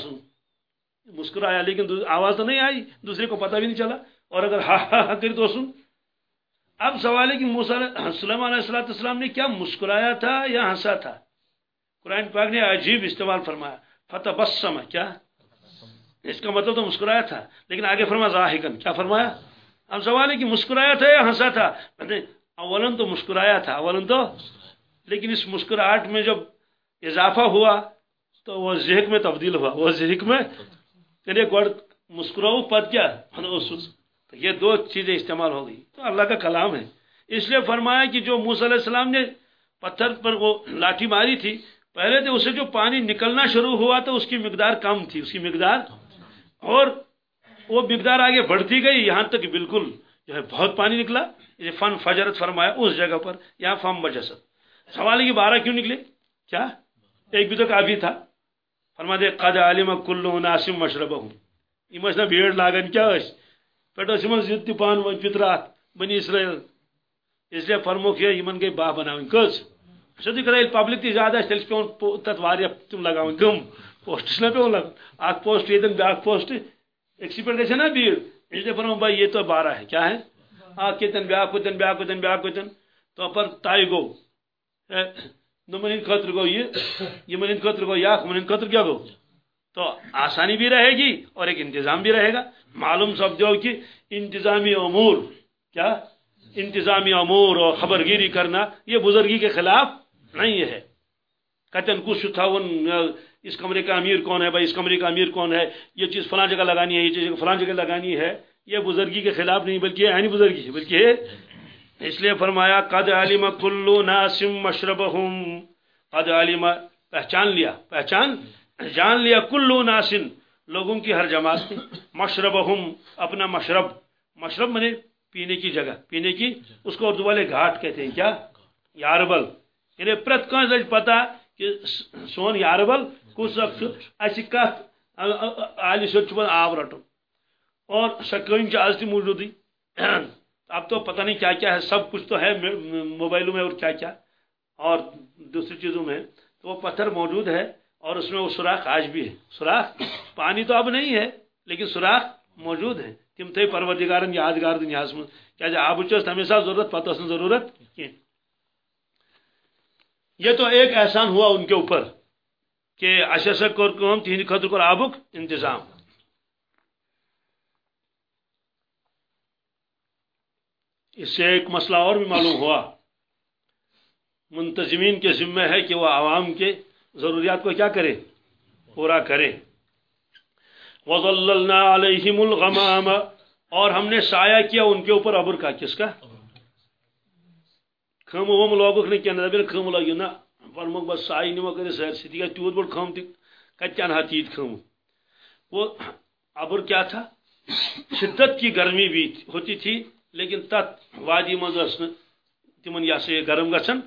مسکرایا، لیکن آواز تو نہیں آئی، دوسرے کو پتہ بھی نہیں چلا۔ اور اگر ہا ہا ہا کری تو سن۔ اب سوال ہے کہ سلیمان علیہ السلام نے کیا مسکرایا تھا یا ہنسا تھا؟ قرآن پاک نے عجیب استعمال فرمایا۔ فتح بسم کیا؟ اس کا مطلب تو مسکرایا تھا، لیکن آگے فرما ظاہکن کیا فرمایا؟ اب سوال ہے کہ مسکرایا تھا یا ہنسا تھا؟ اولن تو مسکرایا تھا اولن تو۔ لیکن اس مسکراہٹ میں جب اضافہ ہوا تو وہ ذہق میں تبدیل ہوا، وہ ذہق میں چلیے گوڑ مسکراؤ پت کیا؟ تو یہ دو چیزیں استعمال ہو گئی۔ تو اللہ کا کلام ہے۔ اس لیے فرمایا کہ جو موسیٰ علیہ السلام نے پتھر پر وہ لاٹھی ماری تھی، پہلے تو اسے جو پانی نکلنا شروع ہوا تو اس کی مقدار کم تھی، اس کی مقدار۔ اور وہ مقدار آگے بڑھتی گئی، یہاں تک بالکل جو ہے بہت پانی نکلا۔ یہ فن فجرت فرمایا اس جگہ پر، یہاں فم بجست سوال ہے کہ بارہ کیوں نکلے؟ کیا؟ ایک بھی تو کافی تھا۔ فرما دے قد علم کل ناسم مشربہ یہ نا بھیڑ لاگن کیا اس پہ ضد پان و پترات بنی اسرائیل۔ اس لیے فرموک یہ یمن گئی باہ بنا کز سیدھی کتھ پبلک تہ زیادہ تیل پیون تت تم لگا کم پوسٹ نا پیون لگا اخ پوسٹ یہ بیاکھ پوسٹ اکسی پہ گھے نا بھیڑ؟ اس لیے فرمو بھائی یہ تو بارہ ہے۔ کیا ہے؟ اخ کتن بیاکھ کتن بیاکھ کتن بیاکھ کتن؟ تو پر تائی گو۔ نمن ہند خطر گو یہ یمن ہند خطر گو یا من قطر کیا گو؟ تو آسانی بھی رہے گی اور ایک انتظام بھی رہے گا۔ معلوم سب جو کہ انتظامی امور، کیا؟ انتظامی امور اور خبر گیری کرنا یہ بزرگی کے خلاف نہیں ہے۔ کتن کچھ تھا اس کمرے کا امیر کون ہے؟ بھائی، اس کمرے کا امیر کون ہے؟ یہ چیز فلاں جگہ لگانی ہے، یہ چیز فلاں جگہ لگانی ہے۔ یہ بزرگی کے خلاف نہیں، بلکہ عینی بزرگی ہے، بلکہ اس لیے فرمایا، قد علم کلو ناسم مشربہم قد علم، پہچان لیا، پہچان، جان لیا کلو ناسن لوگوں کی ہر جماعت نے مشربہم اپنا مشرب۔ مشرب منہ پینے کی جگہ، پینے کی، اس کو اردو والے گھاٹ کہتے ہیں۔ کیا؟ یاربل۔ یعنی پرت کانس اج پتا کہ سون یاربل، کس اخ اس کت عالی پر آب رٹو۔ اور سکن چاہتی موجودی اب تو پتہ نہیں کیا کیا ہے، سب کچھ تو ہے موبائلوں میں اور کیا کیا اور دوسری چیزوں میں۔ تو وہ پتھر موجود ہے اور اس میں وہ سوراخ آج بھی ہے۔ سوراخ پانی تو اب نہیں ہے، لیکن سوراخ موجود ہے۔ تمتے پروردگارن، یادگار دنیا میں کیا جا آب چست ہمیشہ ضرورت پتہ سن ضرورت کی یہ تو ایک احسان ہوا ان کے اوپر کہ اششک اور قوم تہند خطر کو آبک انتظام۔ اس سے ایک مسئلہ اور بھی معلوم ہوا۔ منتظمین کے ذمہ ہے کہ وہ عوام کے ضروریات کو کیا کرے پورا کرے وضللنا علیہم الغمام۔ اور ہم نے سایہ کیا ان کے اوپر ابر کا۔ کس کا؟ کھم وم لوگ نے کہنا دبن کھم لگیو نا۔ فرمک بس سایہ نہیں کرے سیر سیتی کا تیوت بڑھ کھم تھی۔ کچن ہا تیت کھم وہ ابر کیا تھا؟ شدت کی گرمی بھی ہوتی تھی۔ لیکن تت وادی مز تم یہ سا یہ گرم گھن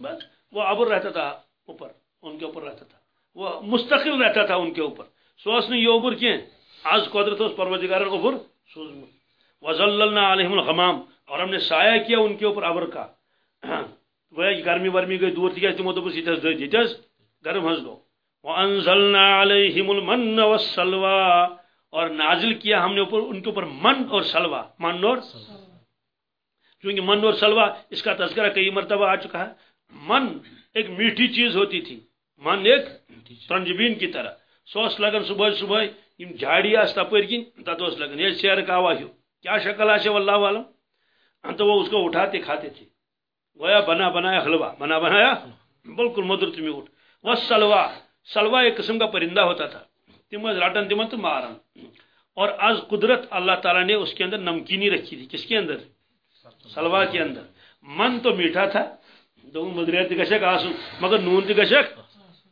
بس وہ ابر رہتا تھا اوپر، ان کے اوپر رہتا تھا۔ وہ مستقل رہتا تھا ان کے اوپر۔ سو نے یہ اوبر کی آج قدرت اس پروردگار اوبر سوزمت وزلنا علیہم الحمام اور ہم نے سایہ کیا ان کے اوپر ابر کا۔ وہ کہ گرمی ورمی گئی، دور تھی تمو دس یہ دد یہ گرم ہز گو وانزلنا علیہم المن والسلوى۔ اور نازل کیا ہم نے اوپر، ان کے اوپر من اور سلوا من اور سلوہ۔ چونکہ من اور سلوہ، اس کا تذکرہ کئی مرتبہ آ چکا ہے۔ من ایک میٹھی چیز ہوتی تھی۔ من ایک ترنجبین کی طرح۔ سوس لگن صبح صبح یہ جھاڑی آس تپر کن تت اس لگن۔ یہ سیر کا ہوا ہو۔ کیا شکل آشے واللہ عالم؟ تو وہ اس کو اٹھاتے کھاتے تھے۔ گویا بنا بنایا حلوہ، بنا بنایا بالکل مدر تمہیں اٹھ۔ وہ سلوا سلوا ایک قسم کا پرندہ ہوتا تھا۔ تم رٹن تمن تو مارن۔ اور آج قدرت اللہ تعالیٰ نے اس کے اندر نمکینی رکھی تھی۔ کس کے اندر؟ سلوا کے اندر۔ من تو میٹھا تھا دون مدریت گشک، آسو، مگر نون تھی گشک،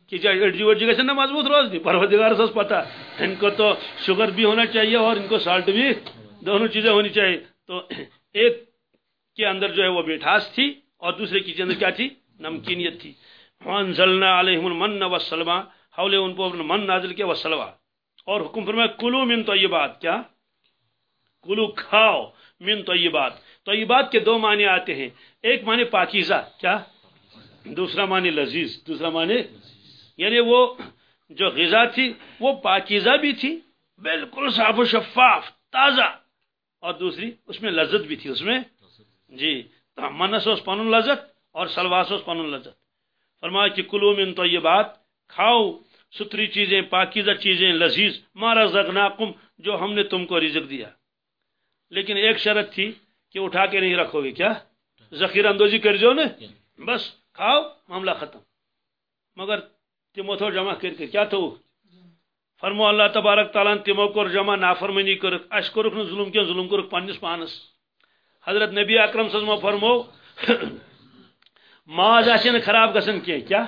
کہ اڈجی وڈجی گھن نا مضبوط روزنی پروردگار سس پتہ ان کو تو شوگر بھی ہونا چاہیے اور ان کو سالٹ بھی دونوں چیزیں ہونی چاہیے۔ تو ایک کے اندر جو ہے وہ مٹھاس تھی اور دوسرے کی اندر کیا تھی؟ نمکینیت تھی۔ وانزلنا علیہم المن سلما حول ان پر من نازل کیا، والسلوہ۔ اور حکم فرمایا، کلو من تو یہ بات کیا؟ کلو کھاؤ من تو یہ بات طیبات کے دو معنی آتے ہیں۔ ایک معنی پاکیزہ، کیا؟ دوسرا معنی لذیذ، دوسرا معنی یعنی وہ جو غذا تھی، وہ پاکیزہ بھی تھی، بالکل صاف و شفاف، تازہ۔ اور دوسری، اس میں لذت بھی تھی، اس میں جی منس اس پن لذت اور سلواس اس پن لذت۔ فرمایا کہ کلو من طیبات، کھاؤ ستری چیزیں، پاکیزہ چیزیں، لذیذ مارا زگناکم جو ہم نے تم کو رزق دیا۔ لیکن ایک شرط تھی کہ اٹھا کے نہیں رکھو گے کیا؟ ذخیرہ اندوزی کر جو نے جی. بس کھاؤ معاملہ ختم۔ مگر تمو تھو جمع کر کے کیا تھو فرمو اللہ تبارک تعالیٰ تمو کو جمع نافرمنی کرک اس کرک نہ ظلم کی ظلم کرک پنس پانس حضرت نبی اکرم سزما فرمو ماز آسن خراب گسن کی کیا؟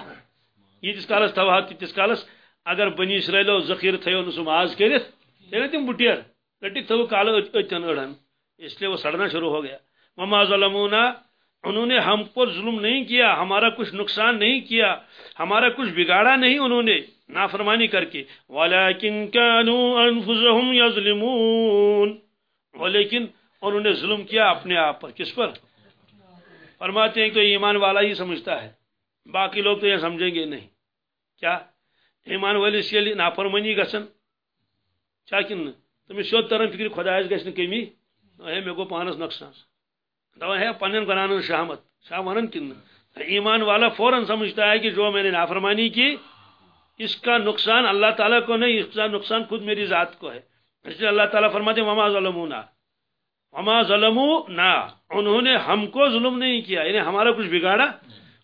یتس کالس تھو تیتس کالس۔ اگر بنی اسرائیلو ذخیرہ تھو سہ ماز کرت تیرے تم بٹیر رٹک تھو کالو اتن اڑن اس لیے وہ سڑنا شروع ہو گیا۔ مما ظلمونا، انہوں نے ہم کو ظلم نہیں کیا، ہمارا کچھ نقصان نہیں کیا، ہمارا کچھ بگاڑا نہیں انہوں نے، نافرمانی کر کے۔ ولیکن کانو انفسهم یظلمون ولیکن انہوں نے ظلم کیا اپنے آپ پر۔ کس پر؟ فرماتے ہیں کہ ایمان والا ہی سمجھتا ہے۔ باقی لوگ تو یہ سمجھیں گے نہیں۔ کیا؟ ایمان والے اس لیے نافرمانی گسن چاکن، تمہیں شو ترم فکر خدایس گسن کمی ہے مے گو پانس نقصان دو ہے پنن گنان شہمت شاہ ونن کن ایمان والا فوراً سمجھتا ہے کہ جو میں نے نافرمانی کی، اس کا نقصان اللہ تعالیٰ کو نہیں، اس کا نقصان خود میری ذات کو ہے۔ اس لیے اللہ تعالیٰ فرماتے ہیں مما ظلمونا۔ وما ظلم انہوں نے ہم کو ظلم نہیں کیا یعنی ہمارا کچھ بگاڑا۔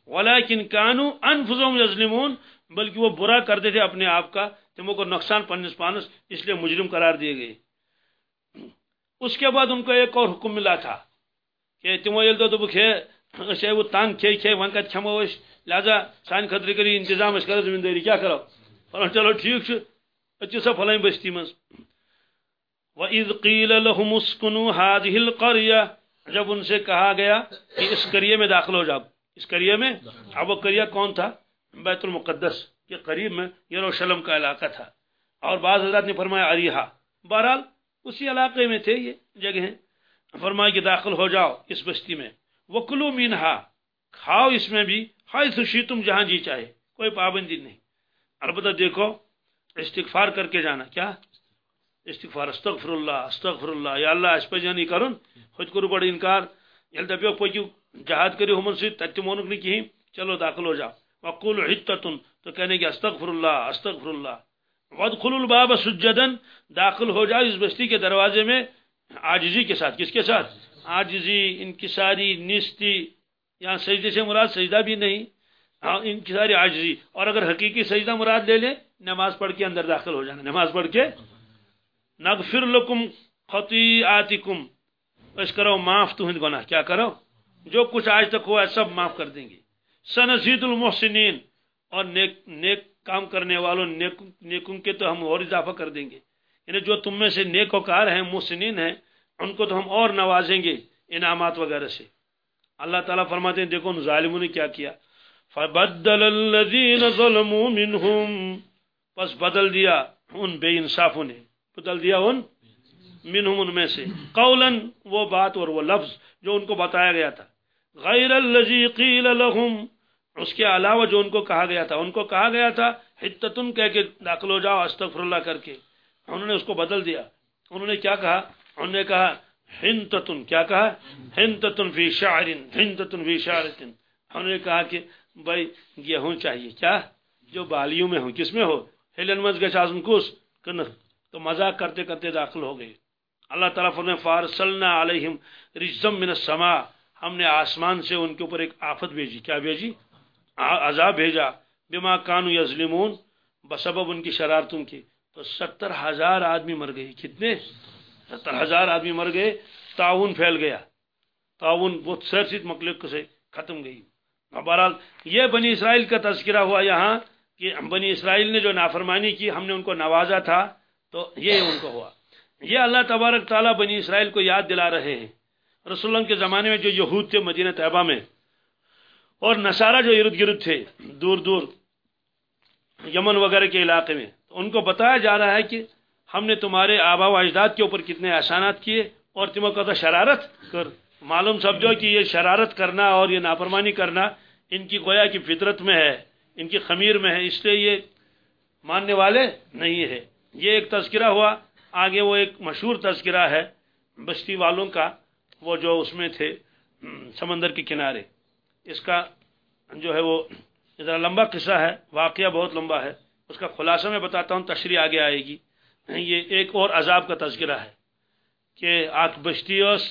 ولیکن کانو انفسهم یظلمون بلکہ وہ برا کرتے تھے اپنے آپ کا تمہوں کو نقصان پنس پانس، اس لیے مجرم قرار دیے گئے۔ اس کے بعد ان کو ایک اور حکم ملا تھا کہ تمو یل دو بک ہے اسے وہ تان کھے کھے ون کت کھمو اس لہذا سان خطر کری انتظام اس کرو زمینداری کیا کرو؟ فرمان چلو ٹھیک چھ اچھا سا فلائیں بستی مز۔ وَإِذْ قِيلَ لَهُمُ اسْكُنُوا هَذِهِ الْقَرْيَةَ، جب ان سے کہا گیا کہ اس قریے میں داخل ہو جاؤ۔ اس قریے میں؟ اب وہ قریہ کون تھا؟ بیت المقدس کے قریب میں یروشلم کا علاقہ تھا۔ اور بعض حضرات نے فرمایا، اریحا۔ بہرحال اسی علاقے میں تھے یہ جگہیں۔ فرمایا کہ داخل ہو جاؤ اس بستی میں۔ وکلو مینہا کھاؤ اس میں بھی۔ ہائی خوشی تم جہاں جی چاہے، کوئی پابندی نہیں۔ البتہ دیکھو، استغفار کر کے جانا۔ کیا؟ استغفار استغفر اللہ استغفر اللہ یا اللہ، اس پہ جانی کرن۔ خود کرو بڑا انکار۔ یل دپیو پکیو جہاد کری ہمن سی تت مونک نہیں کہیں چلو داخل ہو جاؤ۔ وقول حتتن تو کہنے کہ استغفر اللہ استغفر اللہ ودخل الباب سجدن داخل ہو جاؤ اس بستی کے دروازے میں آجزی کے ساتھ، کس کے ساتھ؟ آجزی انکساری نستی یہاں سجدے سے مراد سجدہ بھی نہیں ہاں، انکساری آجزی اور اگر حقیقی سجدہ مراد لے لیں، نماز پڑھ کے اندر داخل ہو جانا، نماز پڑھ کے۔ نغفر لکم خطیعاتکم اس کرو معاف تہند گناہ، کیا کرو جو کچھ آج تک ہوا ہے، سب معاف کر دیں گے۔ سنزید المحسنین اور نیک نیک کام کرنے والوں نیک نیکوں کے تو ہم اور اضافہ کر دیں گے۔ یعنی جو تم میں سے نیکوکار ہیں، محسنین ہیں، ان کو تو ہم اور نوازیں گے انعامات وغیرہ سے۔ اللہ تعالیٰ فرماتے ہیں، دیکھو، ان ظالموں نے کیا کیا۔ فبدل الذین ظلموا منہم پس بدل دیا ان بے انصافوں نے۔ بدل دیا ان منہم ان میں سے۔ قولا، وہ بات اور وہ لفظ جو ان کو بتایا گیا تھا۔ غیر الذی قیل لهم۔ اس کے علاوہ جو ان کو کہا گیا تھا، ان کو کہا گیا تھا، حتتن کہہ کے داخل ہو جاؤ استغفر اللہ کر کے۔ انہوں نے اس کو بدل دیا۔ انہوں نے کیا کہا؟ انہوں نے کہا ہنتتن کیا کہا؟ ہنتتن فی شعر ہنتتن فی شعرت انہوں نے کہا کہ، بھائی گیہوں چاہیے۔ کیا؟ جو بالیوں میں ہوں۔ کس میں ہو؟ ہلن مز گچھ آزم کس تو مذاق کرتے کرتے داخل ہو گئے۔ اللہ تعالیٰ فرمائے فارسلنا علیہم رجزم من السماء۔ ہم نے آسمان سے ان کے اوپر ایک آفت بھیجی۔ کیا بھیجی؟ عذاب بھیجا۔ بما کانو یظلمون، بسبب ان کی شرارتوں کی۔ تو ستر ہزار آدمی مر گئے۔ کتنے؟ ستر ہزار آدمی مر گئے۔ تعاون پھیل گیا۔ تعاون بہت سر سیت مخلوق سے ختم گئی۔ بہرحال یہ بنی اسرائیل کا تذکرہ ہوا یہاں کہ بنی اسرائیل نے جو نافرمانی کی، ہم نے ان کو نوازا تھا، تو یہ ان کو ہوا۔ یہ اللہ تبارک تعالیٰ بنی اسرائیل کو یاد دلا رہے ہیں۔ رسول اللہ کے زمانے میں جو یہود تھے مدینہ طیبہ میں اور نصارہ جو ارد گرد تھے، دور دور یمن وغیرہ کے علاقے میں، ان کو بتایا جا رہا ہے کہ ہم نے تمہارے آبا و اجداد کے اوپر کتنے احسانات کیے اور تمہیں کہتا شرارت کر، معلوم سمجھو کہ یہ شرارت کرنا اور یہ نافرمانی کرنا ان کی گویا کی فطرت میں ہے، ان کی خمیر میں ہے، اس لیے یہ ماننے والے نہیں ہے یہ ایک تذکرہ ہوا، آگے وہ ایک مشہور تذکرہ ہے، بستی والوں کا، وہ جو اس میں تھے، سمندر کے کنارے۔ اس کا جو ہے وہ ذرا لمبا قصہ ہے، واقعہ بہت لمبا ہے۔ اس کا خلاصہ میں بتاتا ہوں، تشریح آگے آئے گی۔ یہ ایک اور عذاب کا تذکرہ ہے کہ آک بستی اس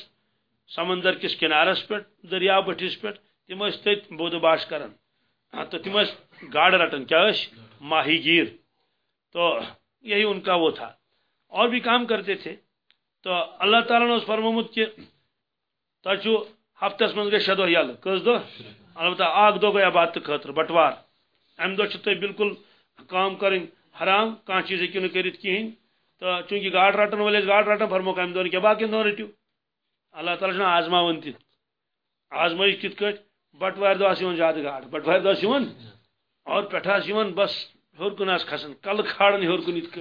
سمندر کس کنارس پہ دریا بٹھس پہ تم تت بود باش کرن۔ ہاں تو تم گاڑ رٹن، کیا ماہی گیر۔ تو یہی ان کا وہ تھا۔ اور بھی کام کرتے تھے۔ تو اللہ تعالیٰ نے اس فرمومت کہ تہو ہفتس من گئی شے دہ یل کس دہ البتہ اخ دہ گئی عبادت خاطر بٹوار۔ ام دہ تھی بالکل کام کریں، حرام کھانا چیز ہیکو نا کرت کہین تو چونکہ گاڑ رٹن ول گاڑ رٹان فرموک ام دہ کیا باقی دہ رٹو اللہ تعالیٰ چھ آزماون تہ آزمائش کت کٹ بٹوار دہ زیادہ گاڑ، بٹوار دہ اور پہ بس ہور کن کھسان کل کھاڑن ہور کن ات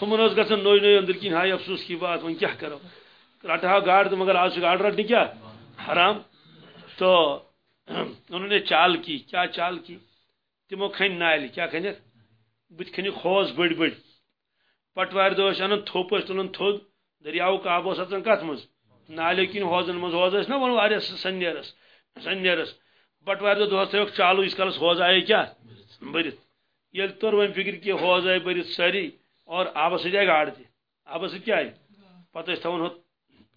ہمن گھن نوئی نوئی اندر کن ہائی افسوس کی بات ون کیا کرو۔ رٹا گاڑ تو مگر آج گاڑ رٹنے کیا؟ حرام تو انہوں نے چال کی، کیا چال کی؟ تمو کھن نالہ کیا کھنک بت کھنک خوز بڑ بڑ پٹوار دہ انان تھوپ تلان تھود دریاو آب اس اچان کت مز؟ نالے کن ہوزن مز ہوز نا ون واریاہ سنیرس سنیرس۔ پٹوار دہ دہس تھوک چالو اس کالس ہوز آئے کیا؟ برت یل تر ون فکر کہ ہوز آئے برت ساری اور آبس سۭتۍ آیہِ گاڈٕ تہِ آبس سۭتۍ کیٛاہ آیہِ پتہٕ ٲسۍ تھاوان ہُہ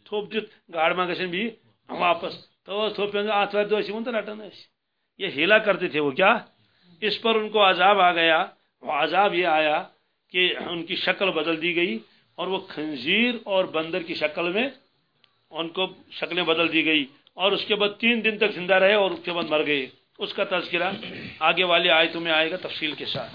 تھوٚپ دِتھ گاڈٕ ما گژھن بیٚیہِ واپس۔ تو تھوٚپ آتھوارِ دۄہ ٲسۍ یِوان تہٕ رٹان ٲسۍ یہ ہیلا کرتے تھے وہ کیا؟ اس پر ان کو عذاب آ گیا۔ وہ عذاب یہ آیا کہ ان کی شکل بدل دی گئی اور وہ خنزیر اور بندر کی شکل میں ان کو شکلیں بدل دی گئی۔ اور اس کے بعد تین دن تک زندہ رہے اور اس کے بعد مر گئے۔ اس کا تذکرہ آگے والی آیتوں میں آئے گا تفصیل کے ساتھ۔